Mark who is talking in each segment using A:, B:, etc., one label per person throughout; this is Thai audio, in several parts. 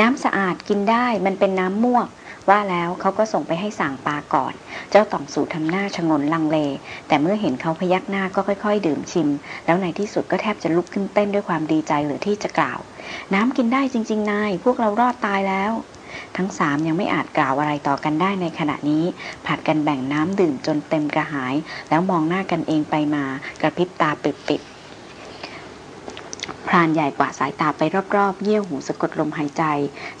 A: น้ำสะอาดกินได้มันเป็นน้ำม่วกว่าแล้วเขาก็ส่งไปให้สั่งปลาก่อน เจ้าต่องสูทำหน้าชงนลังเล แต่เมื่อเห็นเขาพยักหน้าก็ค่อย ๆ ดื่มชิม แล้วในที่สุดก็แทบจะลุกขึ้นเต้นด้วยความดีใจเหลือที่จะกล่าว น้ำกินได้จริง ๆ นาย พวกเรารอดตายแล้ว ทั้งสามยังไม่อาจกล่าวอะไรต่อกันได้ในขณะนี้ ผัดกันแบ่งน้ำดื่มจนเต็มกระหาย แล้วมองหน้ากันเองไปมากระพริบตาปิด พรานใหญ่กว่าสายตาไปรอบๆ เยี่ยวหูสะกดลมหายใจ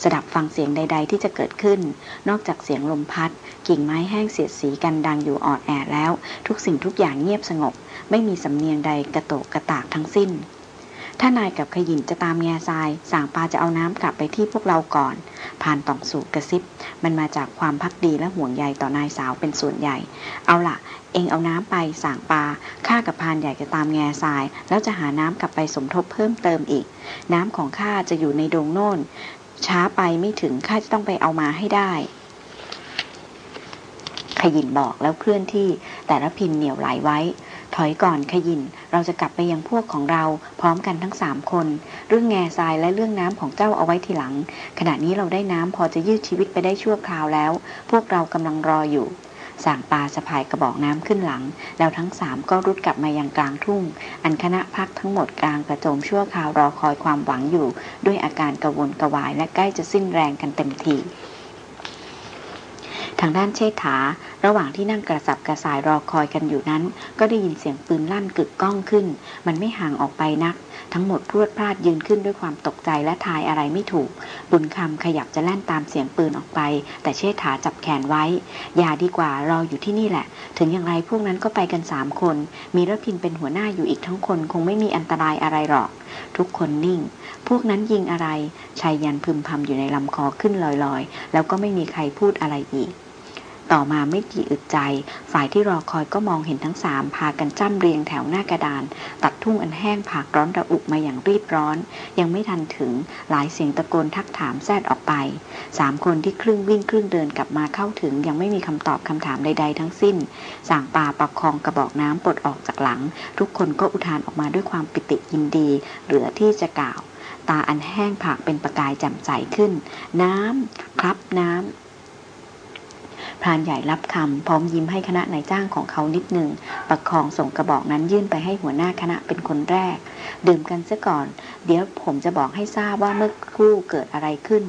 A: สดับฟังเสียงใด ๆ ที่จะเกิดขึ้น นอกจากเสียงลมพัด กิ่งไม้แห้งเสียดสีกันดังอยู่ออดแอดแล้ว ทุกสิ่งทุกอย่างเงียบสงบ ไม่มีสำเนียงใดกระโตกกระตากทั้งสิ้นถ้านายกับขยินจะตามแง่ทรายสางปาจะเอาน้ำกลับไปที่พวกเราก่อน ผ่านต่องสู่กระซิบ มันมาจากความพักดีและห่วงใยต่อนายสาวเป็นส่วนใหญ่ เอาล่ะ เองเอาน้ำไปสางปลาข้ากับพานใหญ่จะตามแง่ทราย แล้วจะหาน้ำกลับไปสมทบเพิ่มเติมอีก น้ำของข้าจะอยู่ในดงโน่น ช้าไปไม่ถึงข้าจะต้องไปเอามาให้ได้ขยินบอกแล้วเคลื่อนที่แต่ละพินเหนียวไหลไว้ ถอยก่อนขยินเราจะกลับไปยังพวกของเราพร้อมกันทั้งสามคน เรื่องแง่ทรายและเรื่องน้ำของเจ้าเอาไว้ทีหลัง ขณะนี้เราได้น้ำพอจะยืดชีวิตไปได้ชั่วคราวแล้ว พวกเรากำลังรออยู่ สางปลาสะพายกระบอกน้ำขึ้นหลัง แล้วทั้งสามก็รุดกลับมายังกลางทุ่ง อันคณะพักทั้งหมดกลางกระโจมชั่วคราวรอคอยความหวังอยู่ ด้วยอาการกระวนกระวายและใกล้จะสิ้นแรงกันเต็มทีทางด้านเชษฐา ระหว่างที่นั่งกระสับกระส่ายรอคอยกันอยู่นั้น ก็ได้ยินเสียงปืนลั่นกึกก้องขึ้น มันไม่ห่างออกไปนัก ทั้งหมดพรวดพลาดยืนขึ้นด้วยความตกใจและทายอะไรไม่ถูก บุญคำขยับจะแล่นตามเสียงปืนออกไป แต่เชษฐาจับแขนไว้ อย่าดีกว่ารออยู่ที่นี่แหละ ถึงอย่างไรพวกนั้นก็ไปกันสามคน มีรพินเป็นหัวหน้าอยู่อีกทั้งคน คงไม่มีอันตรายอะไรหรอก ทุกคนนิ่ง พวกนั้นยิงอะไรชายยันพึมพำอยู่ในลำคอขึ้นลอยๆ แล้วก็ไม่มีใครพูดอะไรอีก ต่อมาไม่กี่อึดใจ ฝ่ายที่รอคอยก็มองเห็นทั้งสามพากันจ้ำเรียงแถวหน้ากระดาน ตัดทุ่งอันแห้งผากร้อนระอุมาอย่างรีบร้อน ยังไม่ทันถึงหลายเสียงตะโกนทักถามแซดออกไปสามคนที่ครึ่งวิ่งครึ่งเดินกลับมาเข้าถึง ยังไม่มีคำตอบคำถามใด ๆ ทั้งสิ้นสางปาปักคองกระบอกน้ำปลดออกจากหลัง ทุกคนก็อุทานออกมาด้วยความปิติยินดี เหลือที่จะกล่าว ตาอันแห้งผากเป็นประกายแจ่มใสขึ้น น้ำครับน้ำ พรานใหญ่รับคำพร้อมยิ้มให้คณะนายจ้างของเขานิดหนึ่งประคองส่งกระบอกนั้นยื่นไปให้หัวหน้าคณะเป็นคนแรก ดื่มกันซะก่อน เดี๋ยวผมจะบอกให้ทราบว่าเมื่อคู่เกิดอะไรขึ้น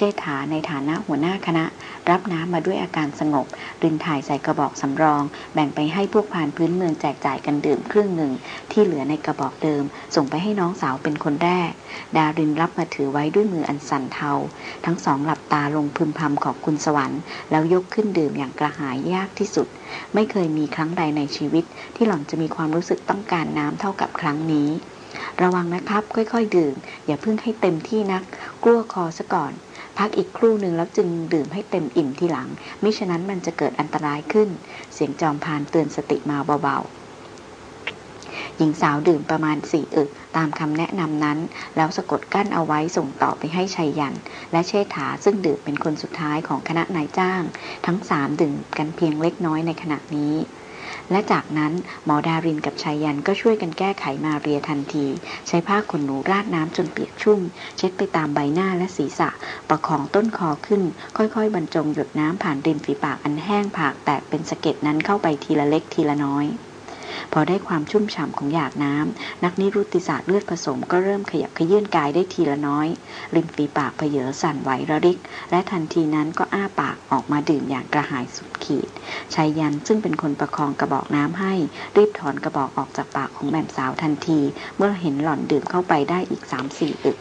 A: เชษฐาในฐานะหัวหน้าคณะ รับน้ำมาด้วยอาการสงบ รินถ่ายใส่กระบอกสำรอง แบ่งไปให้พวกผ่านพื้นเมืองแจกจ่ายกันดื่มครึ่งหนึ่ง ที่เหลือในกระบอกเดิม ส่งไปให้น้องสาวเป็นคนแรก ดารินรับมาถือไว้ด้วยมืออันสั่นเทา ทั้งสองหลับตาลงพึมพำขอบคุณสวรรค์ แล้วยกขึ้นดื่มอย่างกระหายยากที่สุด ไม่เคยมีครั้งใดในชีวิต ที่หล่อนจะมีความรู้สึกต้องการน้ำเท่ากับครั้งนี้ระวังนะครับ ค่อยๆ ดื่ม อย่าเพิ่งให้เต็มที่นัก กลัวคอซะก่อน พักอีกครู่หนึ่งแล้วจึงดื่มให้เต็มอิ่มทีหลัง มิฉะนั้นมันจะเกิดอันตรายขึ้น เสียงจอมพานเตือนสติมาเบาๆ หญิงสาวดื่มประมาณสี่อึกตามคำแนะนำนั้น แล้วสะกดกั้นเอาไว้ส่งต่อไปให้ชัยยัน และเชษฐาซึ่งดื่มเป็นคนสุดท้ายของคณะนายจ้าง ทั้งสามดื่มกันเพียงเล็กน้อยในขณะนี้ และจากนั้นหมอดารินกับชายยันก็ช่วยกันแก้ไขมาเรียทันที ใช้ผ้าขนหนูราดน้ำจนเปียกชุ่ม เช็ดไปตามใบหน้าและศีรษะ ประคองต้นคอขึ้น ค่อยๆ บรรจงหยดน้ำผ่านริมฝีปากอันแห้งผากแตกเป็นสะเก็ดนั้นเข้าไปทีละเล็กทีละน้อย พอได้ความชุ่มฉ่ำของหยาดน้ำนักนิรุติศาสตร์เลือดผสมก็เริ่มขยับขยื่นกายได้ทีละน้อย ริมฝีปากเพเยอสั่นไหวระริก และทันทีนั้นก็อ้าปากออกมาดื่มอย่างกระหายสุดขีดชายยันซึ่งเป็นคนประคองกระบอกน้ำให้ รีบถอนกระบอกออกจากปากของแม่สาวทันที เมื่อเห็นหล่อนดื่มเข้าไปได้อีกสามสี่อึก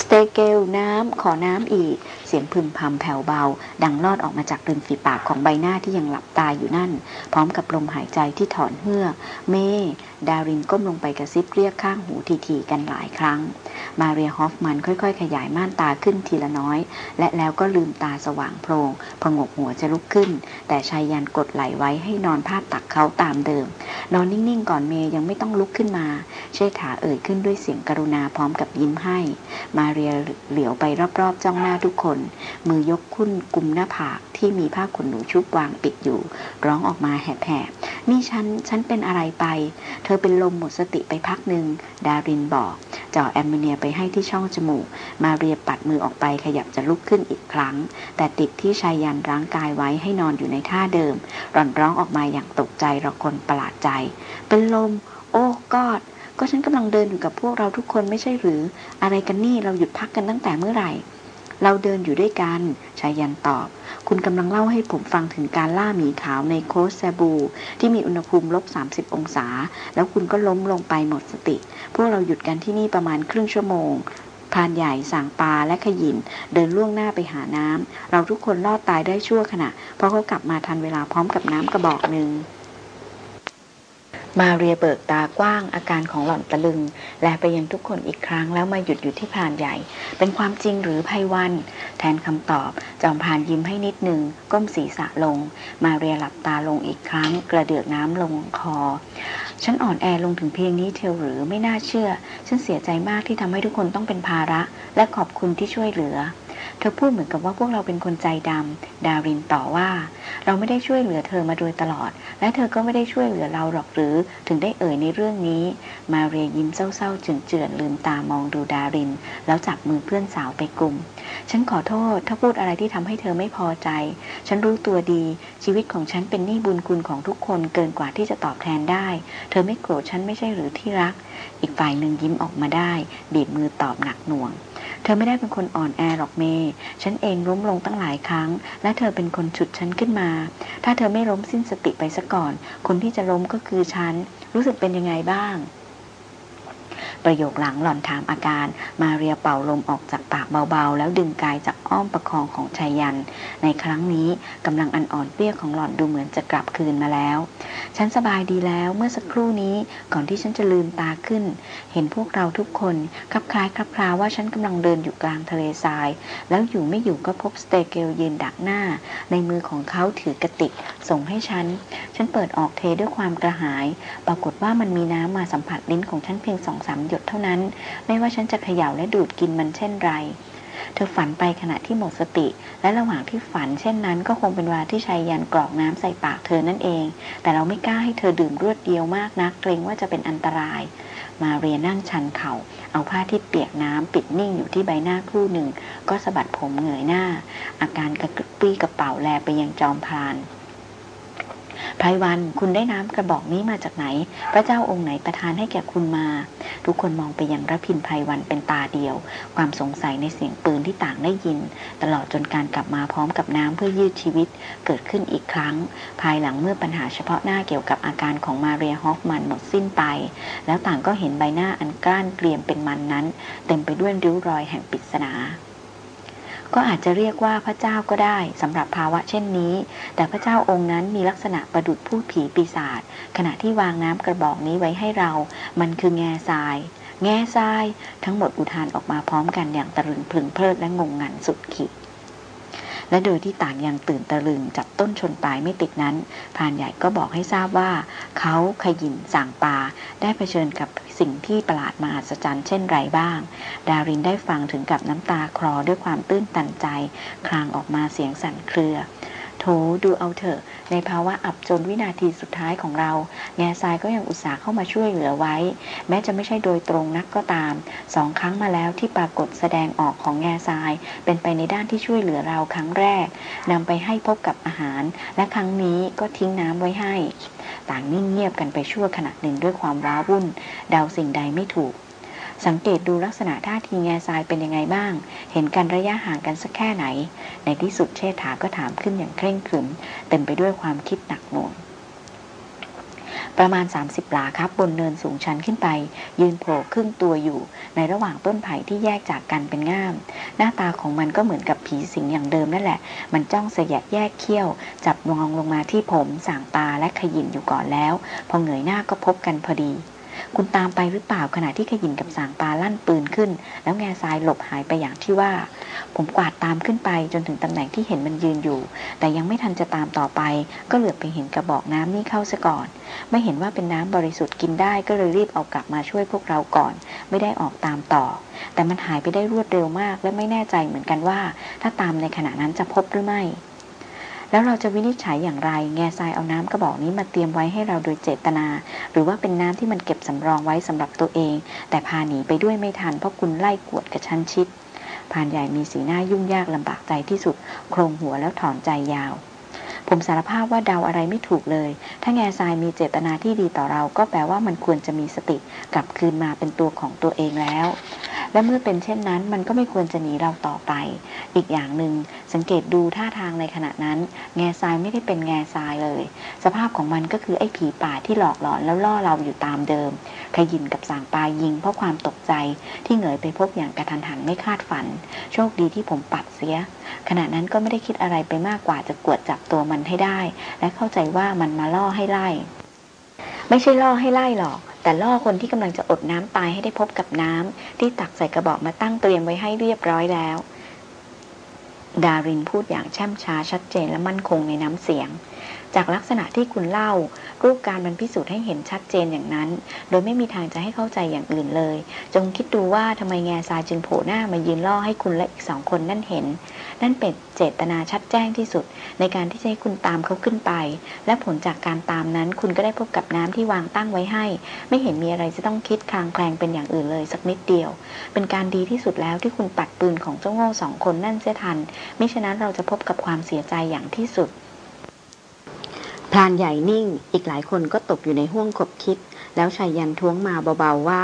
A: สเตเกลน้ำขอน้ำอีก เสียงพึมพำแผ่วเบา ดังลอดออกมาจากริมฝีปากของใบหน้าที่ยังหลับตาอยู่นั่น พร้อมกับลมหายใจที่ถอนเฮือกเม ดารินก้มลงไปกระซิบเรียกข้างหูทีๆกันหลายครั้ง มาเรียฮอฟมันค่อยๆ ขยายม่านตาขึ้นทีละน้อย และแล้วก็ลืมตาสว่างโพลงพงกหัวจะลุกขึ้น แต่ชายยันกดไหลไว้ให้นอนพาดตักเขาตามเดิม นอนนิ่งๆ ก่อนเมย์ยังไม่ต้องลุกขึ้นมา เชษฐาเอ่ยขึ้นด้วยเสียงกรุณาพร้อมกับยิ้มให้ มาเรียเหลียวไปรอบๆ จ้องหน้าทุกคนมือยกคุ้นกุมหน้าผากที่มีผ้าขนหนูชุบวางปิดอยู่ ร้องออกมาแหบๆ นี่ฉัน ฉันเป็นอะไรไปเธธอเป็นลมหมดสติไปพักหนึ่ง ดารินบอกจ่อแอมโมเนียไปให้ที่ช่องจมูก มาเรียปัดมือออกไปขยับจะลุกขึ้นอีกครั้ง แต่ติดที่ชายยันร่างกายไว้ให้นอนอยู่ในท่าเดิมร่อนร้องออกมาอย่างตกใจระคนประหลาดใจ เป็นลม โอ้กอดก็ฉันกำลังเดินอยู่กับพวกเราทุกคนไม่ใช่หรือ อะไรกันนี่เราหยุดพักกันตั้งแต่เมื่อไหร่ เราเดินอยู่ด้วยกันชายันตอบ คุณกำลังเล่าให้ผมฟังถึงการล่าหมีขาวในโคสแซบู ที่มีอุณหภูมิลบ 30 องศา แล้วคุณก็ล้มลงไปหมดสติ พวกเราหยุดกันที่นี่ประมาณครึ่งชั่วโมงพรานใหญ่สางปลาและขยิน เดินล่วงหน้าไปหาน้ำเราทุกคนรอดตายได้ชั่วขณะ เพราะเขากลับมาทันเวลาพร้อมกับน้ำกระบอกหนึ่ง มาเรียเบิกตากว้างอาการของหล่อนตะลึง แลไปยังทุกคนอีกครั้งแล้วมาหยุดอยู่ที่พรานใหญ่ เป็นความจริงหรือภัยวัน แทนคำตอบ จอมพรานยิ้มให้นิดหนึ่งก้มศีรษะลง มาเรียหลับตาลงอีกครั้ง กระเดือกน้ำลงคอ ฉันอ่อนแอลงถึงเพียงนี้เทวหรือไม่น่าเชื่อ ฉันเสียใจมากที่ทำให้ทุกคนต้องเป็นภาระ และขอบคุณที่ช่วยเหลือ เธอพูดเหมือนกับว่าพวกเราเป็นคนใจดำ ดารินต่อว่า เราไม่ได้ช่วยเหลือเธอมาโดยตลอด และเธอก็ไม่ได้ช่วยเหลือเราหรอกหรือ ถึงได้เอ่ยในเรื่องนี้ มาเรียยิ้มเศร้าๆเจือนๆลืมตามองดูดาริน แล้วจับมือเพื่อนสาวไปกลุ่ม ฉันขอโทษ ถ้าพูดอะไรที่ทำให้เธอไม่พอใจ ฉันรู้ตัวดี ชีวิตของฉันเป็นหนี้บุญคุณของทุกคนเกินกว่าที่จะตอบแทนได้ เธอไม่โกรธฉันไม่ใช่หรือที่รัก อีกฝ่ายหนึ่งยิ้มออกมาได้ บีบมือตอบหนักหน่วง เธอไม่ได้เป็นคนอ่อนแอหรอกเมย์ฉันเองล้มลงตั้งหลายครั้ง และเธอเป็นคนฉุดฉันขึ้นมา ถ้าเธอไม่ล้มสิ้นสติไปซะก่อน คนที่จะล้มก็คือฉัน รู้สึกเป็นยังไงบ้าง ประโยคหลังหล่อนถามอาการ มาเรียเป่าลมออกจากปากเบาๆ แล้วดึงกายจากอ้อมประคองของชายยัน ในครั้งนี้กำลังอันอ่อนเปรี้ยของหล่อนดูเหมือนจะกลับคืนมาแล้ว ฉันสบายดีแล้วเมื่อสักครู่นี้ก่อนที่ฉันจะลืมตาขึ้น เห็นพวกเราทุกคนคลับคล้ายคลับคลาว่าฉันกำลังเดินอยู่กลางทะเลทราย แล้วอยู่ไม่อยู่ก็พบสเตเกลยืนดักหน้า ในมือของเขาถือกระติกส่งให้ฉัน ฉันเปิดออกเทด้วยความกระหาย ปรากฏว่ามันมีน้ำมาสัมผัสลิ้นของฉันเพียงสองสามหยดเท่านั้น ไม่ว่าฉันจะเขย่าและดูดกินมันเช่นไร เธอฝันไปขณะที่หมดสติ และระหว่างที่ฝันเช่นนั้น ก็คงเป็นเวลาที่ชายยันกรอกน้ำใส่ปากเธอนั่นเอง แต่เราไม่กล้าให้เธอดื่มรวดเดียวมากนัก เกรงว่าจะเป็นอันตราย มาเรียนั่งชันเขา่า เอาผ้าที่เปียกน้ำปิดนิ่งอยู่ที่ใบหน้าครู่หนึ่ง ก็สะบัดผมเหงยหน้า อาการกระปรี้กระเป๋าแลไปยังจอมพราน ไพรวัน คุณได้น้ำกระบอกนี้มาจากไหน พระเจ้าองค์ไหนประทานให้แก่คุณมา ทุกคนมองไปยังระพินไพรวันเป็นตาเดียว ความสงสัยในเสียงปืนที่ต่างได้ยิน ตลอดจนการกลับมาพร้อมกับน้ำเพื่อยืดชีวิต เกิดขึ้นอีกครั้ง ภายหลังเมื่อปัญหาเฉพาะหน้าเกี่ยวกับอาการของมาเรียฮอฟมันหมดสิ้นไป แล้วต่างก็เห็นใบหน้าอันกล้านเกรียมเป็นมันนั้น เต็มไปด้วยริ้วรอยแห่งปริศนา ก็อาจจะเรียกว่าพระเจ้าก็ได้สำหรับภาวะเช่นนี้ แต่พระเจ้าองค์นั้นมีลักษณะประดุดพูดผีปีศาจขณะที่วางน้ำกระบอกนี้ไว้ให้เรา มันคือแง่ทราย แง่ทราย ทั้งหมดอุทานออกมาพร้อมกันอย่างตะลึงพลึงเพลิดและงงงันสุดขีด และโดยที่ต่างยังตื่นตะลึงจับต้นชนปลายไม่ติดนั้นพรานใหญ่ก็บอกให้ทราบว่า เขาขยินสั่งปลาได้เผชิญกับสิ่งที่ประหลาดมหัศจรรย์เช่นไรบ้าง ดารินได้ฟังถึงกับน้ำตาคลอด้วยความตื้นตันใจ คลางออกมาเสียงสั่นเครือ โถดูเอาเถอะ ในภาวะอับจนวินาทีสุดท้ายของเรา แง่ทรายก็ยังอุตส่าห์เข้ามาช่วยเหลือไว้ แม้จะไม่ใช่โดยตรงนักก็ตาม สองครั้งมาแล้วที่ปรากฏแสดงออกของแง่ทราย เป็นไปในด้านที่ช่วยเหลือเราครั้งแรกนำไปให้พบกับอาหาร และครั้งนี้ก็ทิ้งน้ำไว้ให้ ต่างนิ่งเงียบกันไปชั่วขณะหนึ่งด้วยความว้าวุ่น เดาสิ่งใดไม่ถูก สังเกตดูลักษณะท่าทีแง่ทรายเป็นยังไงบ้าง เห็นกันระยะห่างกันสักแค่ไหน ในที่สุดเชษฐาก็ถามขึ้นอย่างเคร่งขรึม เต็มไปด้วยความคิดหนักหน่วงประมาณ 30 หลาครับ บนเนินสูงชันขึ้นไป ยืนโผล่ครึ่งตัวอยู่ ในระหว่างต้นไผ่ที่แยกจากกันเป็นง่าม หน้าตาของมันก็เหมือนกับผีสิงอย่างเดิมนั่นแหละ มันจ้องเสยะแยกเขี้ยว จับมองลงมาที่ผม สางตาและขยินอยู่ก่อนแล้ว พอเงยหน้าก็พบกันพอดี คุณตามไปหรือเปล่าขณะที่ขยินกับสางปลาลั่นปืนขึ้น แล้วแง่ทรายหลบหายไปอย่างที่ว่า ผมกวาดตามขึ้นไปจนถึงตำแหน่งที่เห็นมันยืนอยู่ แต่ยังไม่ทันจะตามต่อไป ก็เหลือบไปเห็นกระบอกน้ำนี่เข้าซะก่อน ไม่เห็นว่าเป็นน้ำบริสุทธิ์กินได้ก็เลยรีบเอากลับมาช่วยพวกเราก่อน ไม่ได้ออกตามต่อ แต่มันหายไปได้รวดเร็วมาก และไม่แน่ใจเหมือนกันว่า ถ้าตามในขณะนั้นจะพบหรือไม่ แล้วเราจะวินิจฉัยอย่างไร แง่ทรายเอาน้ำกระบอกนี้มาเตรียมไว้ให้เราโดยเจตนา หรือว่าเป็นน้ำที่มันเก็บสำรองไว้สำหรับตัวเอง แต่พาหนีไปด้วยไม่ทันเพราะคุณไล่กวดกระชั้นชิดพานใหญ่มีสีหน้ายุ่งยากลำบากใจที่สุด โครงหัวแล้วถอนใจยาว ผมสารภาพว่าเดาอะไรไม่ถูกเลย ถ้าแง่ทรายมีเจตนาที่ดีต่อเราก็แปลว่ามันควรจะมีสติกลับคืนมาเป็นตัวของตัวเองแล้ว และเมื่อเป็นเช่นนั้น มันก็ไม่ควรจะหนีเราต่อไป อีกอย่างหนึง่ง สังเกตดูท่าทางในขณะนั้น แง่ทรายไม่ได้เป็นแง่ทรายเลย สภาพของมันก็คือไอ้ผีป่าที่หลอกหลอนแล้วล่อเราอยู่ตามเดิม ขยินกับสางปลายิงเพราะความตกใจที่เหงยไปพบอย่างกระทันหันไม่คาดฝัน โชคดีที่ผมปัดเสีย ขณะนั้นก็ไม่ได้คิดอะไรไปมากกว่าจะกวดจับตัวมันให้ได้ และเข้าใจว่ามันมาล่อให้ไล่ ไม่ใช่ล่อให้ไล่หรอกแต่ล่อคนที่กำลังจะอดน้ำตายให้ได้พบกับน้ำที่ตักใส่กระบอกมาตั้งเตรียมไว้ให้เรียบร้อยแล้ว ดารินพูดอย่างแช่มช้าชัดเจนและมั่นคงในน้ำเสียง จากลักษณะที่คุณเล่า รูปการมันพิสูจน์ให้เห็นชัดเจนอย่างนั้น โดยไม่มีทางจะให้เข้าใจอย่างอื่นเลย จงคิดดูว่าทำไมแง่ทรายจึงโผล่หน้ามายืนล่อให้คุณและอีกสองคนนั่นเห็น นั่นเป็นเจตนาชัดแจ้งที่สุด ในการที่จะให้คุณตามเขาขึ้นไป และผลจากการตามนั้น คุณก็ได้พบกับน้ำที่วางตั้งไว้ให้ ไม่เห็นมีอะไรจะต้องคิดคลางแคลงเป็นอย่างอื่นเลยสักนิดเดียว เป็นการดีที่สุดแล้วที่คุณปัดปืนของเจ้าโง่สองคนนั่นเสียทันมิฉะนั้นเราจะพบกับความเสียใจอย่างที่สุดพรานใหญ่นิ่ง อีกหลายคนก็ตกอยู่ในห้วงขบคิด แล้วชายยันท้วงมาเบาๆว่า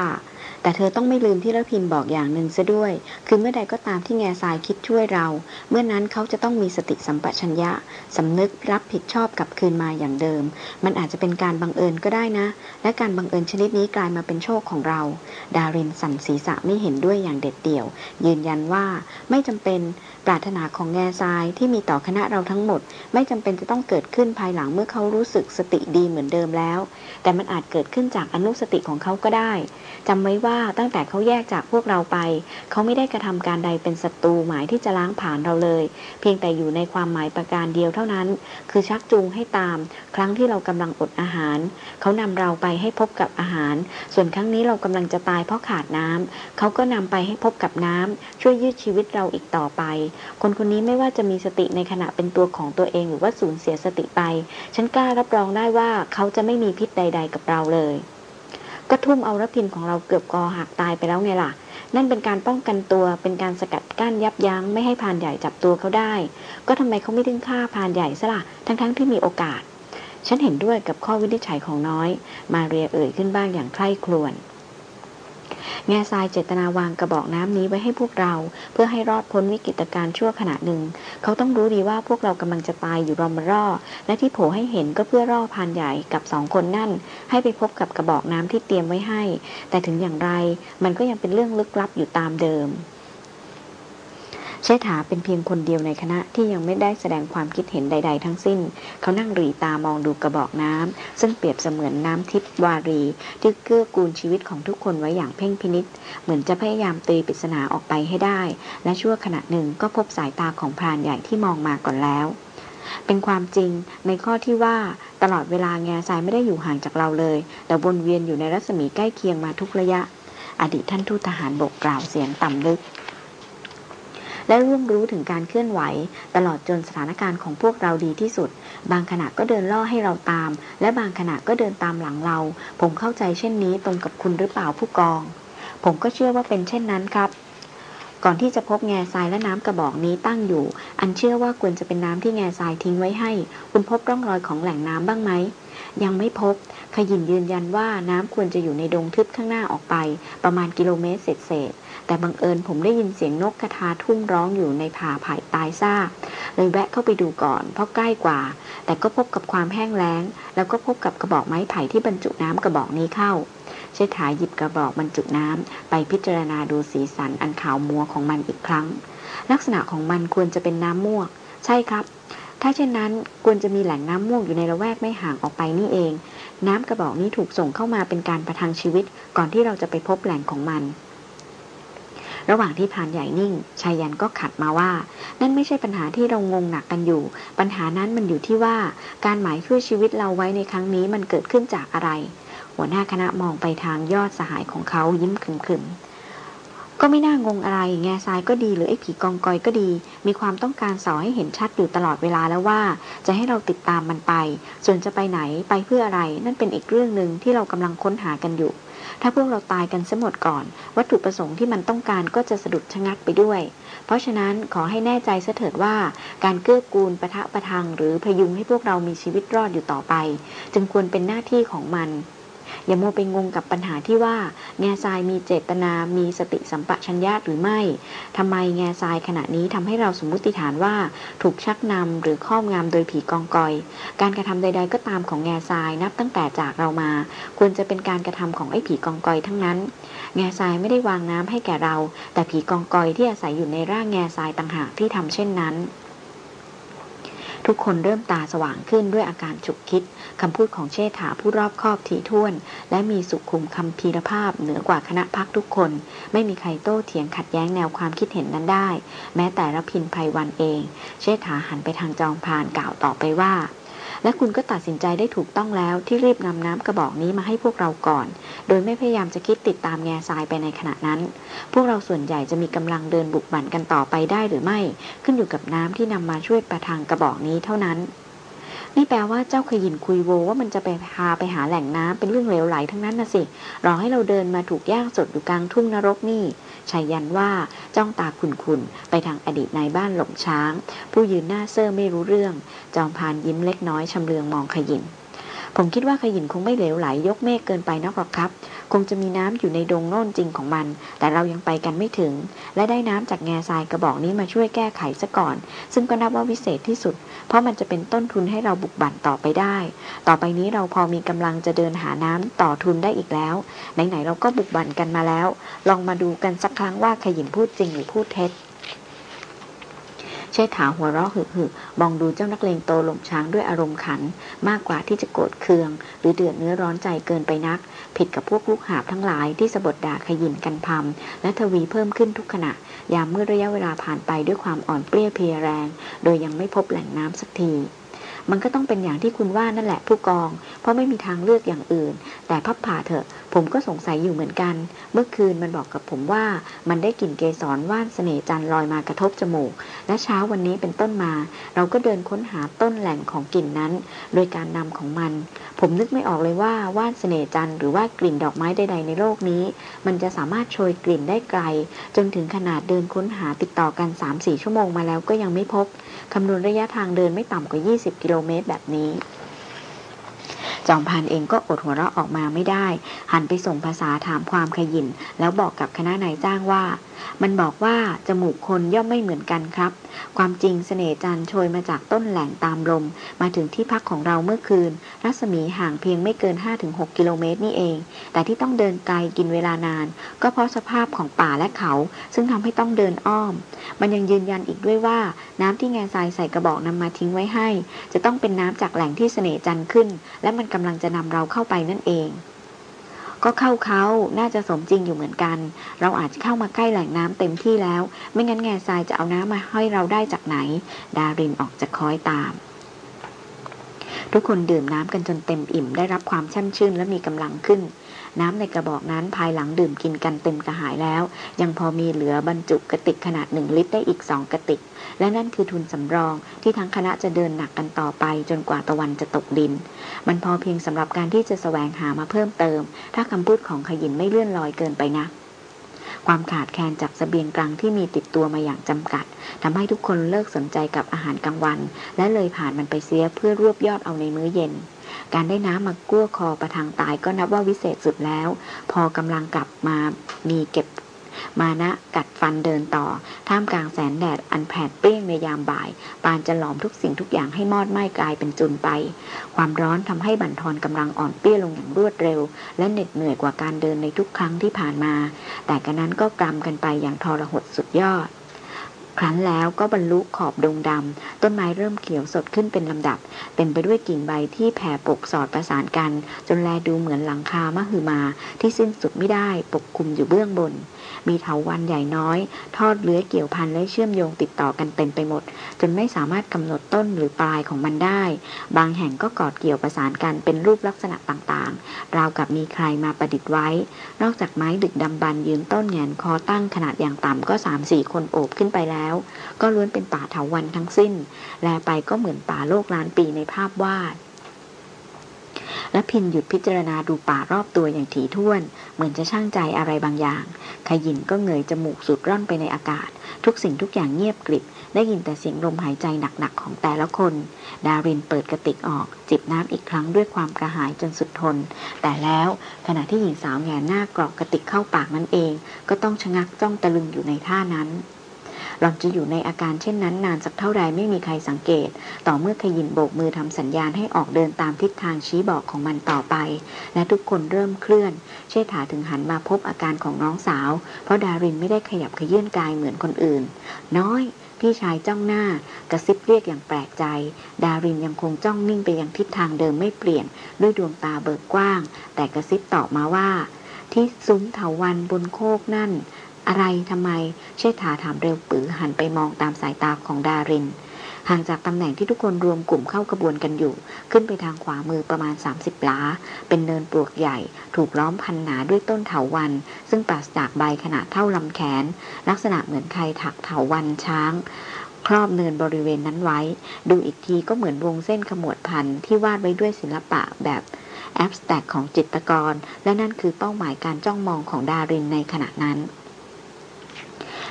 A: แต่เธอต้องไม่ลืมที่ระพินบอกอย่างหนึ่งซะด้วย คือเมื่อใดก็ตามที่แง่ทรายคิดช่วยเรา เมื่อนั้นเขาจะต้องมีสติสัมปชัญญะสำนึกรับผิดชอบกับคืนมาอย่างเดิม มันอาจจะเป็นการบังเอิญก็ได้นะ และการบังเอิญชนิดนี้กลายมาเป็นโชคของเรา ดารินสันศีรษะไม่เห็นด้วยอย่างเด็ดเดี่ยว ยืนยันว่าไม่จำเป็น ปรารถนาของแง่ทรายที่มีต่อคณะเราทั้งหมด ไม่จำเป็นจะต้องเกิดขึ้นภายหลังเมื่อเขารู้สึกสติดีเหมือนเดิมแล้ว แต่มันอาจเกิดขึ้นจากอนุสติของเขาก็ได้จำไว้ว่าตั้งแต่เขาแยกจากพวกเราไป เขาไม่ได้กระทำการใดเป็นศัตรูหมายที่จะล้างผ่านเราเลย เพียงแต่อยู่ในความหมายประการเดียวเท่านั้น คือชักจูงให้ตาม ครั้งที่เรากำลังอดอาหาร เขานำเราไปให้พบกับอาหาร ส่วนครั้งนี้เรากำลังจะตายเพราะขาดน้ำเขาก็นำไปให้พบกับน้ำช่วยยืดชีวิตเราอีกต่อไปคนคนนี้ไม่ว่าจะมีสติในขณะเป็นตัวของตัวเองหรือว่าสูญเสียสติไป ฉันกล้ารับรองได้ว่าเขาจะไม่มีพิษใด ๆ กับเราเลย ก็ทุ่มเอารพินของเราเกือบกอหักตายไปแล้วไงล่ะ นั่นเป็นการป้องกันตัว เป็นการสกัดกั้นยับยั้งไม่ให้พานใหญ่จับตัวเขาได้ ก็ทำไมเขาไม่ดึงฆ่าพานใหญ่ซะละ่ะ ทั้งๆทที่มีโอกาส ฉันเห็นด้วยกับข้อวินิจฉัยของน้อย มาเรียเอ่ยขึ้นบ้างอย่างใคร่ครวญ แง่ทรายเจตนาวางกระบอกน้ำนี้ไว้ให้พวกเรา เพื่อให้รอดพ้นวิกฤตการณ์ชั่วขณะหนึ่ง เขาต้องรู้ดีว่าพวกเรากำลังจะตายอยู่รอมรอและที่โผล่ให้เห็นก็เพื่อร่อพานใหญ่กับสองคนนั่น ให้ไปพบกับกระบอกน้ำที่เตรียมไว้ให้ แต่ถึงอย่างไรมันก็ยังเป็นเรื่องลึกลับอยู่ตามเดิม เชษฐาเป็นเพียงคนเดียวในคณะที่ยังไม่ได้แสดงความคิดเห็นใด ๆ ทั้งสิ้น เขานั่งรีตามองดูกระบอกน้ำซึ่งเปรียบเสมือนน้ำทิพวารี ที่เกื้อกูลชีวิตของทุกคนไว้อย่างเพ่งพินิษเหมือนจะพยายามตีปริศนาออกไปให้ได้ และชั่วขณะหนึ่งก็พบสายตาของพรานใหญ่ที่มองมาก่อนแล้วเป็นความจริงในข้อที่ว่าตลอดเวลาแง่ทรายไม่ได้อยู่ห่างจากเราเลย แต่วนเวียนอยู่ในรัศมีใกล้เคียงมาทุกระยะ อดีตท่านทูตทหารบกกล่าวเสียงต่ำลึก และร่วมรู้ถึงการเคลื่อนไหว ตลอดจนสถานการณ์ของพวกเราดีที่สุด บางขณะก็เดินล่อให้เราตาม และบางขณะก็เดินตามหลังเรา ผมเข้าใจเช่นนี้ตรงกับคุณหรือเปล่าผู้กอง ผมก็เชื่อว่าเป็นเช่นนั้นครับก่อนที่จะพบแง่ทรายและน้ำกระบอกนี้ตั้งอยู่ อันเชื่อว่าควรจะเป็นน้ำที่แง่ทรายทิ้งไว้ให้ คุณพบร่องรอยของแหล่งน้ำบ้างไหม ยังไม่พบ ขยินยืนยันว่าน้ำควรจะอยู่ในดงทึบข้างหน้าออกไป ประมาณกิโลเมตรเศษ แต่บังเอิญผมได้ยินเสียงนกกระทาทุ่งร้องอยู่ในผ่าไผ่ตายซากเลยแวะเข้าไปดูก่อน เพราะใกล้กว่า แต่ก็พบกับความแห้งแล้ง แล้วก็พบกับกระบอกไม้ไผ่ที่บรรจุน้ำกระบอกนี้เข้าเชษฐาหยิบกระบอกบรรจุน้ำไปพิจารณาดูสีสันอันขาวมัวของมันอีกครั้ง ลักษณะของมันควรจะเป็นน้ำม่วง ใช่ครับ ถ้าเช่นนั้นควรจะมีแหล่งน้ำม่วงอยู่ในละแวกไม่ห่างออกไปนี่เอง น้ำกระบอกนี้ถูกส่งเข้ามาเป็นการประทังชีวิต ก่อนที่เราจะไปพบแหล่งของมัน ระหว่างที่พานใหญ่นิ่งชายันก็ขัดมาว่า นั่นไม่ใช่ปัญหาที่เรางงหนักกันอยู่ ปัญหานั้นมันอยู่ที่ว่า การหมายช่วยชีวิตเราไว้ในครั้งนี้มันเกิดขึ้นจากอะไร หัวหน้าคณะมองไปทางยอดสหายของเขายิ้มขึมก็ไม่น่างงอะไร แง่ทรายก็ดีหรือไอ้ผีกองกอยก็ดี มีความต้องการสอให้เห็นชัดอยู่ตลอดเวลาแล้วว่า จะให้เราติดตามมันไป ส่วนจะไปไหนไปเพื่ออะไร นั่นเป็นอีกเรื่องหนึ่งที่เรากำลังค้นหากันอยู่ ถ้าพวกเราตายกันซะหมดก่อน วัตถุประสงค์ที่มันต้องการก็จะสะดุดชะงักไปด้วย เพราะฉะนั้นขอให้แน่ใจเสถิดว่า การเกื้อกูลประทะประทัง หรือพยุงให้พวกเรามีชีวิตรอดอยู่ต่อไป จึงควรเป็นหน้าที่ของมัน อย่าโมไปงงกับปัญหาที่ว่า แง่ทรายมีเจตนา มีสติสัมปชัญญะหรือไม่ทำไมแง่ทรายขณะนี้ทำให้เราสมมุติฐานว่าถูกชักนำหรือครอบงำโดยผีกองกอย การกระทำใด ๆ ก็ตามของแง่ทรายนับตั้งแต่จากเรามา ควรจะเป็นการกระทำของไอ้ผีกองกอยทั้งนั้น แง่ทรายไม่ได้วางน้ำให้แก่เรา แต่ผีกองกอยที่อาศัยอยู่ในร่างแง่ทรายต่างหากที่ทำเช่นนั้น ทุกคนเริ่มตาสว่างขึ้นด้วยอาการฉุกคิดคำพูดของเชษฐาผู้รอบคอบถี่ถ้วน และมีสุขุมคำพีรภาพเหนือกว่าคณะพักทุกคน ไม่มีใครโต้เถียงขัดแย้งแนวความคิดเห็นนั้นได้ แม้แต่ระพินภัยวันเอง เชษฐาหันไปทางจองพานกล่าวต่อไปว่า และคุณก็ตัดสินใจได้ถูกต้องแล้วที่รีบนำน้ำกระบอกนี้มาให้พวกเราก่อน โดยไม่พยายามจะคิดติดตามแง่ทรายไปในขณะนั้น พวกเราส่วนใหญ่จะมีกำลังเดินบุกบั่นกันต่อไปได้หรือไม่ ขึ้นอยู่กับน้ำที่นำมาช่วยประทังกระบอกนี้เท่านั้นนี่แปลว่าเจ้าขยินคุยโวว่ามันจะไปพาไปหาแหล่งน้ำเป็นเรื่องเลวไหลทั้งนั้นนะสิรอให้เราเดินมาถูกย่างสดอยู่กลางทุ่งนรกนี่ ชัยยันว่าจ้องตาขุนขุนไปทางอดีตนายบ้านหลงช้าง ผู้ยืนหน้าเซอร์ไม่รู้เรื่อง จอมพานยิ้มเล็กน้อยชำเลืองมองขยิน ผมคิดว่าขยินคงไม่เหลวไหลยกเมฆเกินไปนักหรอกครับ คงจะมีน้ำอยู่ในดงโน่นจริงของมัน แต่เรายังไปกันไม่ถึง และได้น้ำจากแง่ทรายกระบอกนี้มาช่วยแก้ไขซะก่อน ซึ่งก็นับว่าวิเศษที่สุด เพราะมันจะเป็นต้นทุนให้เราบุกบั่นต่อไปได้ ต่อไปนี้เราพอมีกำลังจะเดินหาน้ำต่อทุนได้อีกแล้ว ไหนๆเราก็บุกบั่นกันมาแล้ว ลองมาดูกันสักครั้งว่าขยินพูดจริงหรือพูดเท็จ เชษฐาหัวเราะหึหึมองดูเจ้านักเลงโตลมช้างด้วยอารมณ์ขัน มากกว่าที่จะโกรธเคือง หรือเดือดเนื้อร้อนใจเกินไปนัก ผิดกับพวกลูกหาบทั้งหลายที่สะบดด่าขยินกันพำและทวีเพิ่มขึ้นทุกขณะ ยามเมื่อระยะเวลาผ่านไปด้วยความอ่อนเปรี้ยเพรียแรง โดยยังไม่พบแหล่งน้ำสักที มันก็ต้องเป็นอย่างที่คุณว่านั่นแหละผู้กอง เพราะไม่มีทางเลือกอย่างอื่น แต่พับผ่าเถอะ ผมก็สงสัยอยู่เหมือนกัน เมื่อคืนมันบอกกับผมว่า มันได้กลิ่นเกสรว่านเสน่จันลอยมากระทบจมูก และเช้าวันนี้เป็นต้นมา เราก็เดินค้นหาต้นแหล่งของกลิ่นนั้น โดยการนำของมัน ผมนึกไม่ออกเลยว่าว่านเสน่จันหรือว่ากลิ่นดอกไม้ใดๆในโลกนี้ มันจะสามารถโชยกลิ่นได้ไกล จนถึงขนาดเดินค้นหาติดต่อกัน3-4ชั่วโมงมาแล้วก็ยังไม่พบคำนวณระยะทางเดินไม่ต่ำกว่า 20 กิโลเมตรแบบนี้ จอมพันเองก็อดหัวเราะออกมาไม่ได้ หันไปส่งภาษาถามความขยิน แล้วบอกกับคณะนายจ้างว่า มันบอกว่าจมูกคนย่อมไม่เหมือนกันครับ ความจริงสเสน่จันโชยมาจากต้นแหล่งตามลม มาถึงที่พักของเราเมื่อคืน รัศมีห่างเพียงไม่เกิน 5-6 กิโลเมตรนี่เอง แต่ที่ต้องเดินไกลกินเวลานาน ก็เพราะสภาพของป่าและเขา ซึ่งทำให้ต้องเดินอ้อม มันยังยืนยันอีกด้วยว่า น้ำที่แง่ทรายใส่กระบอกนำมาทิ้งไว้ให้ จะต้องเป็นน้ำจากแหล่งที่เสน่จันขึ้น และมันกำลังจะนำเราเข้าไปนั่นเอง ก็เข้าเขาน่าจะสมจริงอยู่เหมือนกัน เราอาจจะเข้ามาใกล้แหล่งน้ำเต็มที่แล้ว ไม่งั้นแง่ทรายจะเอาน้ำมาให้เราได้จากไหน ดารินออกจากคอยตาม ทุกคนดื่มน้ำกันจนเต็มอิ่มได้รับความช่ำชื่นและมีกำลังขึ้น น้ำในกระบอกนั้นภายหลังดื่มกินกันเต็มกระหายแล้ว ยังพอมีเหลือบรรจุกระติกขนาดหนึ่งลิตรได้อีกสองกระติก และนั่นคือทุนสำรองที่ทั้งคณะจะเดินหนักกันต่อไปจนกว่าตะวันจะตกดิน มันพอเพียงสำหรับการที่จะแสวงหามาเพิ่มเติม ถ้าคำพูดของขยินไม่เลื่อนลอยเกินไปนะความขาดแคลนจากสเสบียงกลางที่มีติดตัวมาอย่างจำกัดทำให้ทุกคนเลิกสนใจกับอาหารกลางวัน และเลยผ่านมันไปเสียเพื่อรวบยอดเอาในมื้อเย็น การได้น้ำมากั้วคอประทังตายก็นับว่าวิเศษสุดแล้ว พอกำลังกลับมามีเก็บมานะกัดฟันเดินต่อ ท่ามกลางแสนแดดอันแผดเปรี้ยงในยามบ่าย ปานจะหลอมทุกสิ่งทุกอย่างให้มอดไหม้กลายเป็นจุนไป ความร้อนทำให้บั่นทอนกำลังอ่อนเปี้ยลงอย่างรวดเร็ว และเหน็ดเหนื่อยกว่าการเดินในทุกครั้งที่ผ่านมา แต่กันนั้นก็กรำกันไปอย่างทรหดสุดยอด ครั้นแล้วก็บรรลุขอบดงดำ ต้นไม้เริ่มเขียวสดขึ้นเป็นลำดับ เต็มไปด้วยกิ่งใบที่แผ่ปกสอดประสานกัน จนแลดูเหมือนหลังคามหึมาที่สิ้นสุดไม่ได้ปกคลุมอยู่เบื้องบน มีเถาวันใหญ่น้อย ทอดเลื้อยเกี่ยวพันและเชื่อมโยงติดต่อกันเต็มไปหมด จนไม่สามารถกำหนดต้นหรือปลายของมันได้ บางแห่งก็กอดเกี่ยวประสานกันเป็นรูปลักษณะต่างๆ ราวกับมีใครมาประดิษฐ์ไว้ นอกจากไม้ดึกดำบรรยืนต้นแงนคอตั้งขนาดอย่างต่ำก็สามสี่คนโอบขึ้นไปแล้ว ก็ล้วนเป็นป่าเถาวันทั้งสิ้น แลไปก็เหมือนป่าโลกล้านปีในภาพวาด และพินหยุดพิจารณาดูป่ารอบตัวอย่างถี่ถ้วน เหมือนจะช่างใจอะไรบางอย่าง ขยินก็เงยจมูกสุดร่อนไปในอากาศ ทุกสิ่งทุกอย่างเงียบกริบ ได้ยินแต่เสียงลมหายใจหนักๆของแต่ละคน ดารินเปิดกระติกออก จิบน้ำอีกครั้งด้วยความกระหายจนสุดทน แต่แล้วขณะที่หญิงสาวแงนหน้ากรอกกระติกเข้าปากนั่นเอง ก็ต้องชะงักจ้องตะลึงอยู่ในท่านั้น หล่อนจะอยู่ในอาการเช่นนั้นนานสักเท่าไรไม่มีใครสังเกต ต่อเมื่อขยินโบกมือทำสัญญาณให้ออกเดินตามทิศทางชี้บอกของมันต่อไป และทุกคนเริ่มเคลื่อน เชษฐาถึงหันมาพบอาการของน้องสาว เพราะดารินไม่ได้ขยับขยื่นกายเหมือนคนอื่น น้อยพี่ชายจ้องหน้ากระซิบเรียกอย่างแปลกใจ ดารินยังคงจ้องนิ่งไปยังทิศทางเดิมไม่เปลี่ยน ด้วยดวงตาเบิกกว้าง แต่กระซิบตอบมาว่า ที่ซุ้มเถาวันบนโคกนั่น อะไรทำไม เชษฐาถามเร็วปือหันไปมองตามสายตาของดาริน ห่างจากตำแหน่งที่ทุกคนรวมกลุ่มเข้ากระบวนกันอยู่ ขึ้นไปทางขวามือประมาณ 30 ล้า เป็นเนินปลวกใหญ่ ถูกล้อมพันหนาด้วยต้นเถาวัน ซึ่งปราศจากใบขนาดเท่าลำแขน ลักษณะเหมือนใครถักเถาวันช้างครอบเนินบริเวณนั้นไว้ ดูอีกทีก็เหมือนวงเส้นขมวดพันที่วาดไว้ด้วยศิลปะแบบแอบสแต็กของจิตรกร และนั่นคือเป้าหมายการจ้องมองของดารินในขณะนั้น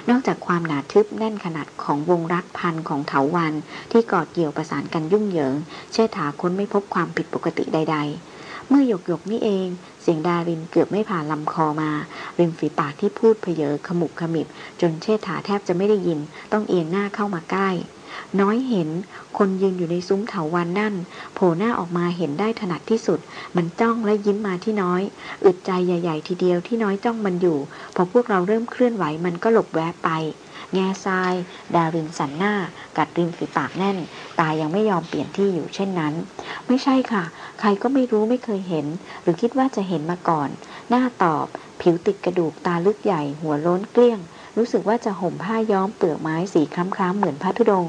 A: นอกจากความหนาทึบแน่นขนาดของวงรัดพันของเถาวันที่กอดเกี่ยวประสานกันยุ่งเหยิง เชษฐาค้นไม่พบความผิดปกติใด ๆเมื่อหยกหยกนี่เอง เสียงดารินเกือบไม่ผ่านลำคอมา ริมฝีปากที่พูดเพเยอขมุกขมิบ จนเชษฐาแทบจะไม่ได้ยิน ต้องเอียงหน้าเข้ามาใกล้ น้อยเห็น คนยืนอยู่ในซุ้มเถาวันนั่น โผล่หน้าออกมาเห็นได้ถนัดที่สุด มันจ้องและยิ้มมาที่น้อย อึดใจใหญ่ ๆ ทีเดียวที่น้อยจ้องมันอยู่ พอพวกเราเริ่มเคลื่อนไหวมันก็หลบแวบไป แง่ทราย ดารินสันหน้า กัดริมฝีปากแน่น ตายังไม่ยอมเปลี่ยนที่อยู่เช่นนั้น ไม่ใช่ค่ะ ใครก็ไม่รู้ไม่เคยเห็น หรือคิดว่าจะเห็นมาก่อน หน้าตอบ ผิวติดกระดูกตาลึกใหญ่ หัวโล้นเกลี้ยง รู้สึกว่าจะห่มผ้าย้อมเปลือกไม้สีคล้ำๆเหมือนพระธุดง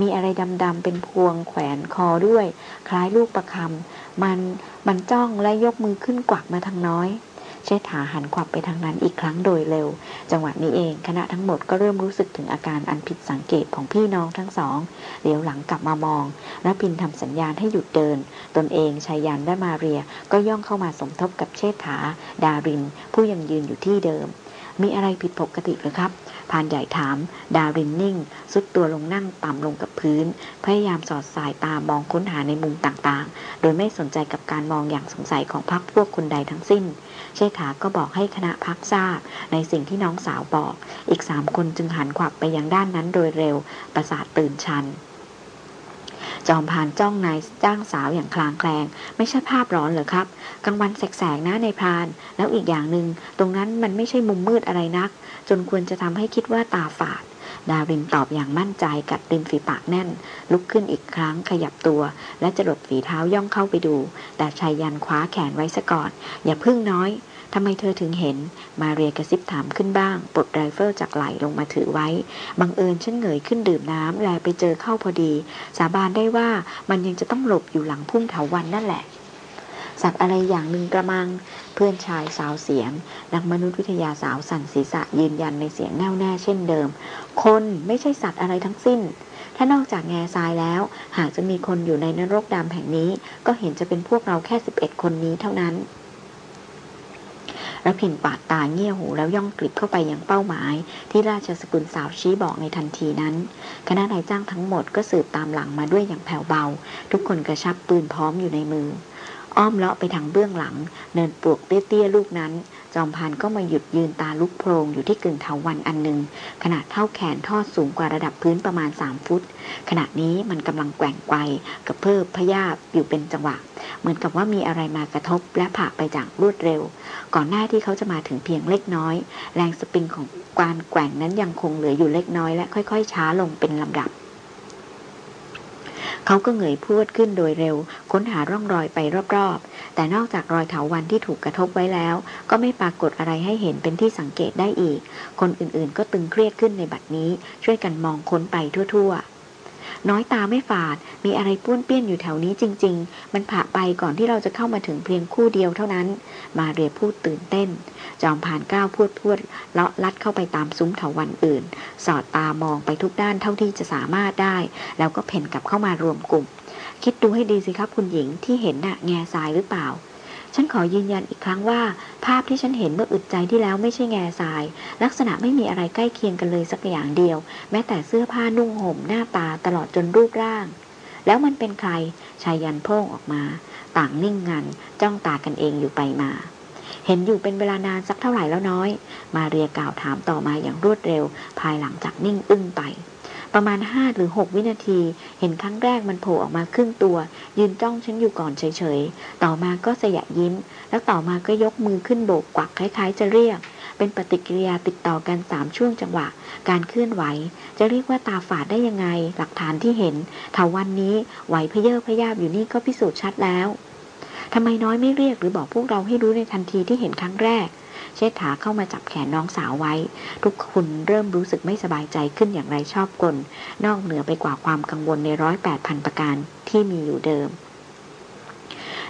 A: มีอะไรดำๆเป็นพวงแขวนคอด้วย คล้ายลูกประคำมันมันจ้องและยกมือขึ้นกวักมาทางน้อยเชษฐาหันขวับไปทางนั้นอีกครั้งโดยเร็ว จังหวะนี้เองคณะทั้งหมดก็เริ่มรู้สึกถึงอาการอันผิดสังเกตของพี่น้องทั้งสองเดี๋ยวหลังกลับมามองและพินทำสัญญาณให้หยุดเดิน ตนเองชายันและมาเรียก็ย่องเข้ามาสมทบกับเชษฐา ดาริน ผู้ยังยืนอยู่ที่เดิม มีอะไรผิดปกติหรือครับพานใหญ่ถาม ดารินนิ่ง สุดตัวลงนั่งต่ำลงกับพื้น พยายามสอดสายตามองค้นหาในมุมต่างๆ โดยไม่สนใจกับการมองอย่างสงสัยของพักพวกคนใดทั้งสิ้น เชษฐาก็บอกให้คณะพักทราบ ในสิ่งที่น้องสาวบอก อีกสามคนจึงหันขวับไปยังด้านนั้นโดยเร็ว ประสาทตื่นชัน จอมพานจ้องนายจ้างสาวอย่างคลางแคลง ไม่ใช่ภาพร้อนเหรอครับกลางวันแสกๆนะในพราน แล้วอีกอย่างหนึ่งตรงนั้นมันไม่ใช่มุมมืดอะไรนัก จนควรจะทำให้คิดว่าตาฝาด ดารินตอบอย่างมั่นใจกัดริมฝีปากแน่น ลุกขึ้นอีกครั้งขยับตัว และจะหลดฝีเท้าย่องเข้าไปดู แต่ไชยยันต์คว้าแขนไว้ซะก่อน อย่าพึ่งน้อย ทำไมเธอถึงเห็น มาเรียกระซิบถามขึ้นบ้าง ปลดไรเฟิลจากไหล่ลงมาถือไว้ บังเอิญฉันเงยขึ้นดื่มน้ำแลไปเจอเข้าพอดี สาบานได้ว่ามันยังจะต้องหลบอยู่หลังพุ่มเถาวัลย์นั่นแหละ สัตว์อะไรอย่างหนึ่งกระมัง เพื่อนชายสาวเสียง นักมนุษยวิทยาสาวสั่นศีรษะยืนยันในเสียงแน่วแน่เช่นเดิม คนไม่ใช่สัตว์อะไรทั้งสิ้นถ้านอกจากแง่ทรายแล้ว หากจะมีคนอยู่ในนรกดำแห่งนี้ ก็เห็นจะเป็นพวกเราแค่สิบเอ็ดคนนี้เท่านั้น แล้วผินปาดตาเงี่ยหูแล้วย่องกลิบเข้าไปยังเป้าหมาย ที่ราชสกุลสาวชี้บอกในทันทีนั้น คณะนายจ้างทั้งหมดก็สืบตามหลังมาด้วยอย่างแผ่วเบา ทุกคนกระชับปืนพร้อมอยู่ในมือ อ้อมเลาะไปทางเบื้องหลัง เนินปลวกเตี้ยๆลูกนั้น อมพานก็มาหยุดยืนตาลุกโพรงอยู่ที่กึ่งเถาวันอันหนึ่งขนาดเท่าแขนทอดสูงกว่าระดับพื้นประมาณสามฟุต ขณะนี้มันกำลังแกว่งไกวกับเพิ่มพยาบอยู่เป็นจังหวะ เหมือนกับว่ามีอะไรมากระทบและผ่าไปจากรวดเร็ว ก่อนหน้าที่เขาจะมาถึงเพียงเล็กน้อย แรงสปริงของการแกว่งนั้นยังคงเหลืออยู่เล็กน้อยและค่อย ๆ ช้าลงเป็นลำดับ เขาก็เหงยพูดขึ้นโดยเร็ว ค้นหาร่องรอยไปรอบๆ แต่นอกจากรอยเถาวันที่ถูกกระทบไว้แล้ว ก็ไม่ปรากฏอะไรให้เห็นเป็นที่สังเกตได้อีก คนอื่นๆ ก็ตึงเครียดขึ้นในบัดนี้ ช่วยกันมองค้นไปทั่วๆ น้อยตาไม่ฝาด มีอะไรป้วนเปี้ยนอยู่แถวนี้จริง ๆ มันผ่าไปก่อนที่เราจะเข้ามาถึงเพียงคู่เดียวเท่านั้น มาเรียพูดตื่นเต้น จอมผ่านก้าวพูดพูดเลาะลัดเข้าไปตามซุ้มเถาวันอื่น สอดตามองไปทุกด้านเท่าที่จะสามารถได้ แล้วก็เพ่นกลับเข้ามารวมกลุ่ม คิดดูให้ดีสิครับคุณหญิงที่เห็นน่ะแง่ทรายหรือเปล่า ฉันขอยืนยันอีกครั้งว่า ภาพที่ฉันเห็นเมื่ออึดใจที่แล้วไม่ใช่แง่ทราย ลักษณะไม่มีอะไรใกล้เคียงกันเลยสักอย่างเดียว แม้แต่เสื้อผ้านุ่งห่มหน้าตาตลอดจนรูปร่าง แล้วมันเป็นใครชายยันพ่งออกมา ต่างนิ่งงันจ้องตากันเองอยู่ไปมา เห็นอยู่เป็นเวลานานสักเท่าไหร่แล้วน้อย มาเรียกล่าวถามต่อมาอย่างรวดเร็ว ภายหลังจากนิ่งอึ้งไป ประมาณห้าหรือหกวินาที เห็นครั้งแรกมันโผล่ออกมาครึ่งตัว ยืนจ้องฉันอยู่ก่อนเฉยๆ ต่อมาก็สยะยิ้ม แล้วต่อมาก็ยกมือขึ้นโบกกวักคล้ายๆ จะเรียก เป็นปฏิกิริยาติดต่อกันสามช่วงจังหวะ การเคลื่อนไหว จะเรียกว่าตาฝาดได้ยังไง หลักฐานที่เห็นถาวันนี้ไหวพเยอพยาบอยู่นี่ก็พิสูจน์ชัดแล้วทำไมน้อยไม่เรียกหรือบอกพวกเราให้รู้ในทันทีที่เห็นครั้งแรก เชษฐาเข้ามาจับแขนน้องสาวไว้ ทุกคนเริ่มรู้สึกไม่สบายใจขึ้นอย่างไรชอบกล นอกเหนือไปกว่าความกังวลในร้อยแปดพันประการที่มีอยู่เดิม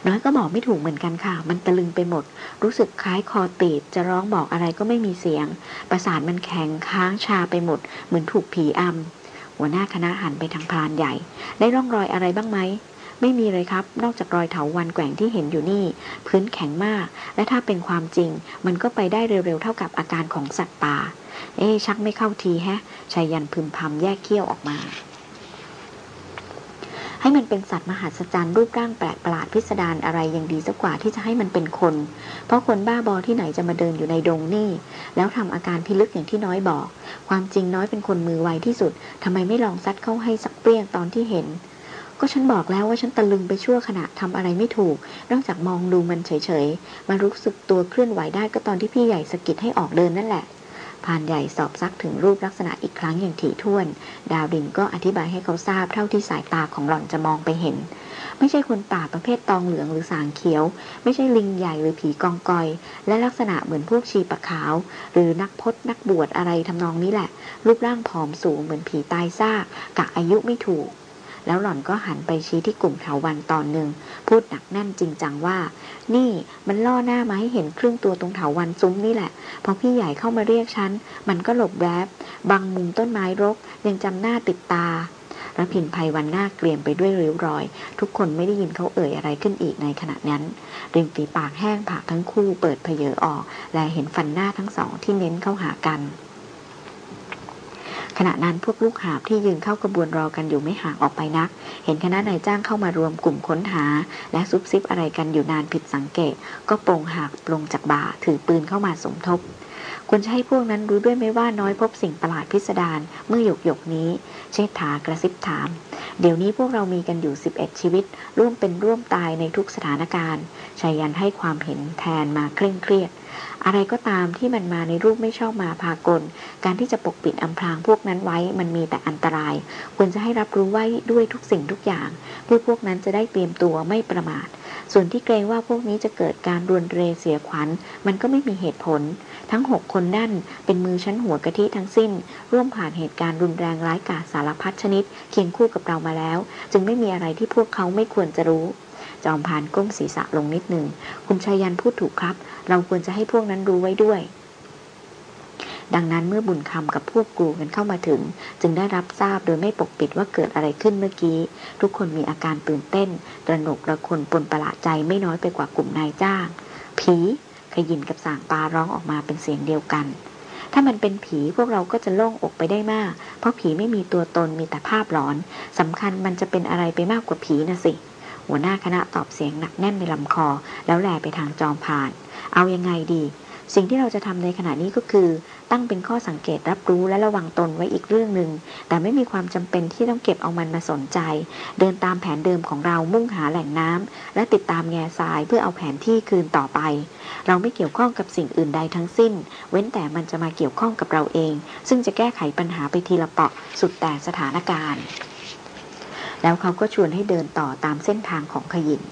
A: น้อยก็บอกไม่ถูกเหมือนกันค่ะ มันตะลึงไปหมด รู้สึกคล้ายคอตีดจะร้องบอกอะไรก็ไม่มีเสียง ประสาทมันแข็งค้างชาไปหมด เหมือนถูกผีอำหัวหน้าคณะหันไปทางพรานใหญ่ ได้ร่องรอยอะไรบ้างไหม ไม่มีเลยครับ นอกจากรอยเถาวันแกว่งที่เห็นอยู่นี่ พื้นแข็งมาก และถ้าเป็นความจริง มันก็ไปได้เร็วๆเท่ากับอาการของสัตว์ป่า เอ๊ชักไม่เข้าทีแฮะชายันพึมพำแยกเขี้ยวออกมา ให้มันเป็นสัตว์มหัศจรรย์รูปร่างแปลกประหลาดพิสดารอะไรยังดีสักกว่าที่จะให้มันเป็นคน เพราะคนบ้าบอที่ไหนจะมาเดินอยู่ในดงนี่ แล้วทำอาการพิลึกอย่างที่น้อยบอก ความจริงน้อยเป็นคนมือไวที่สุดทำไมไม่ลองซัดเข้าให้สักเปรี้ยงตอนที่เห็น ก็ฉันบอกแล้วว่าฉันตะลึงไปชั่วขณะทำอะไรไม่ถูก นอกจากมองดูมันเฉยๆ มารู้สึกตัวเคลื่อนไหวได้ก็ตอนที่พี่ใหญ่สกิดให้ออกเดินนั่นแหละพานใหญ่สอบซักถึงรูปลักษณะอีกครั้งอย่างถี่ถ้วน ดาวดินก็อธิบายให้เขาทราบเท่าที่สายตาของหล่อนจะมองไปเห็น ไม่ใช่คนป่าประเภทตองเหลืองหรือสางเขียว ไม่ใช่ลิงใหญ่หรือผีกองกอย และลักษณะเหมือนพวกชีปะขาว หรือนักพจนักบวชอะไรทำนองนี้แหละ รูปร่างผอมสูงเหมือนผีตายซากกะอายุไม่ถูก แล้วหล่อนก็หันไปชี้ที่กลุ่มเถาวันตอนหนึ่ง พูดหนักแน่นจริงจังว่า นี่มันล่อหน้ามาให้เห็นครึ่งตัวตรงเถาวันซุ้มนี่แหละ พอพี่ใหญ่เข้ามาเรียกฉัน มันก็หลบแวบบังมุมต้นไม้รก ยังจำหน้าติดตาระพินภัยวันหน้าเกลียมไปด้วยริ้วรอย ทุกคนไม่ได้ยินเขาเอ่ยอะไรขึ้นอีกในขณะนั้น ริมฝีปากแห้งผากทั้งคู่เปิดเพเยอออก และเห็นฟันหน้าทั้งสองที่เน้นเข้าหากัน ขณะนั้นพวกลูกหาบที่ยืนเข้ากระบวนรอกันอยู่ไม่ห่างออกไปนัก เห็นคณะนายจ้างเข้ามารวมกลุ่มค้นหา และซุบซิบอะไรกันอยู่นานผิดสังเกต ก็โปรงหากปรงจากบ่าถือปืนเข้ามาสมทบควรจะให้พวกนั้นรู้ด้วยไหมว่าน้อยพบสิ่งประหลาดพิสดารเมื่อหยกหยกนี้ เชษฐากระซิบถาม เดี๋ยวนี้พวกเรามีกันอยู่ 11 ชีวิต ร่วมเป็นร่วมตายในทุกสถานการณ์ชายันให้ความเห็นแทนมาเคร่งเครียด อะไรก็ตามที่มันมาในรูปไม่ชอบมาพากล การที่จะปกปิดอำพรางพวกนั้นไว้มันมีแต่อันตราย ควรจะให้รับรู้ไว้ด้วยทุกสิ่งทุกอย่าง เพื่อพวกนั้นจะได้เตรียมตัวไม่ประมาท ส่วนที่เกรงว่าพวกนี้จะเกิดการรวนเรเสียขวัญ มันก็ไม่มีเหตุผล ทั้งหกคนนั่นเป็นมือชั้นหัวกะทิทั้งสิ้น ร่วมผ่านเหตุการณ์รุนแรงร้ายกาจสารพัดชนิด เคียงคู่กับเรามาแล้ว จึงไม่มีอะไรที่พวกเขาไม่ควรจะรู้จอมพานก้มศีรษะลงนิดหนึ่ง คุณชายันพูดถูกครับ เราควรจะให้พวกนั้นรู้ไว้ด้วย ดังนั้นเมื่อบุญคำกับพวกกูกันเข้ามาถึง จึงได้รับทราบโดยไม่ปกปิดว่าเกิดอะไรขึ้นเมื่อกี้ ทุกคนมีอาการตื่นเต้น ตระหนกระคนปนประหลาดใจไม่น้อยไปกว่ากลุ่มนายจ้าง ผีขยินกับสางปลาร้องออกมาเป็นเสียงเดียวกันถ้ามันเป็นผีพวกเราก็จะโล่งอกไปได้มาก เพราะผีไม่มีตัวตนมีแต่ภาพหลอนสำคัญมันจะเป็นอะไรไปมากกว่าผีนะสิ หัวหน้าคณะตอบเสียงหนักแน่นในลำคอ แล้วแลไปทางจอมผ่าน เอายังไงดี สิ่งที่เราจะทำในขณะนี้ก็คือ ตั้งเป็นข้อสังเกตรับรู้และระวังตนไว้อีกเรื่องหนึ่งแต่ไม่มีความจำเป็นที่ต้องเก็บเอามันมาสนใจ เดินตามแผนเดิมของเรามุ่งหาแหล่งน้ำและติดตามแง่ทรายเพื่อเอาแผนที่คืนต่อไป เราไม่เกี่ยวข้องกับสิ่งอื่นใดทั้งสิ้น เว้นแต่มันจะมาเกี่ยวข้องกับเราเอง ซึ่งจะแก้ไขปัญหาไปทีละเปาะสุดแต่สถานการณ์แล้วเขาก็ชวนให้เดินต่อตามเส้นทางของขยิน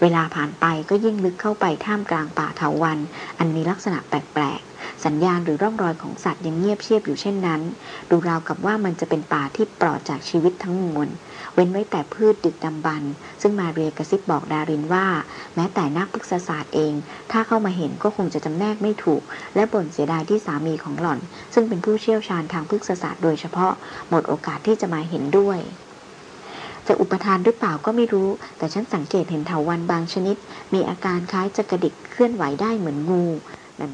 A: เวลาผ่านไปก็ยิ่งลึกเข้าไปท่ามกลางป่าเถาวัน อันมีลักษณะแปลกๆ สัญญาณหรือร่องรอยของสัตว์ยังเงียบเชียบอยู่เช่นนั้น ดูราวกับว่ามันจะเป็นป่าที่ปลอดจากชีวิตทั้งมวลเว้นไว้แต่พืชดึกดำบรรซึ่งมาเรียกระซิบบอกดารินว่า แม้แต่นักพฤกษศาสตร์เอง ถ้าเข้ามาเห็นก็คงจะจำแนกไม่ถูก และบ่นเสียดายที่สามีของหล่อน ซึ่งเป็นผู้เชี่ยวชาญทางพฤกษศาสตร์โดยเฉพาะหมดโอกาสที่จะมาเห็นด้วย จะอุปทานหรือเปล่าก็ไม่รู้ แต่ฉันสังเกตเห็นเถาวันบางชนิด มีอาการคล้ายจะกระดิกเคลื่อนไหวได้เหมือนงูนั่น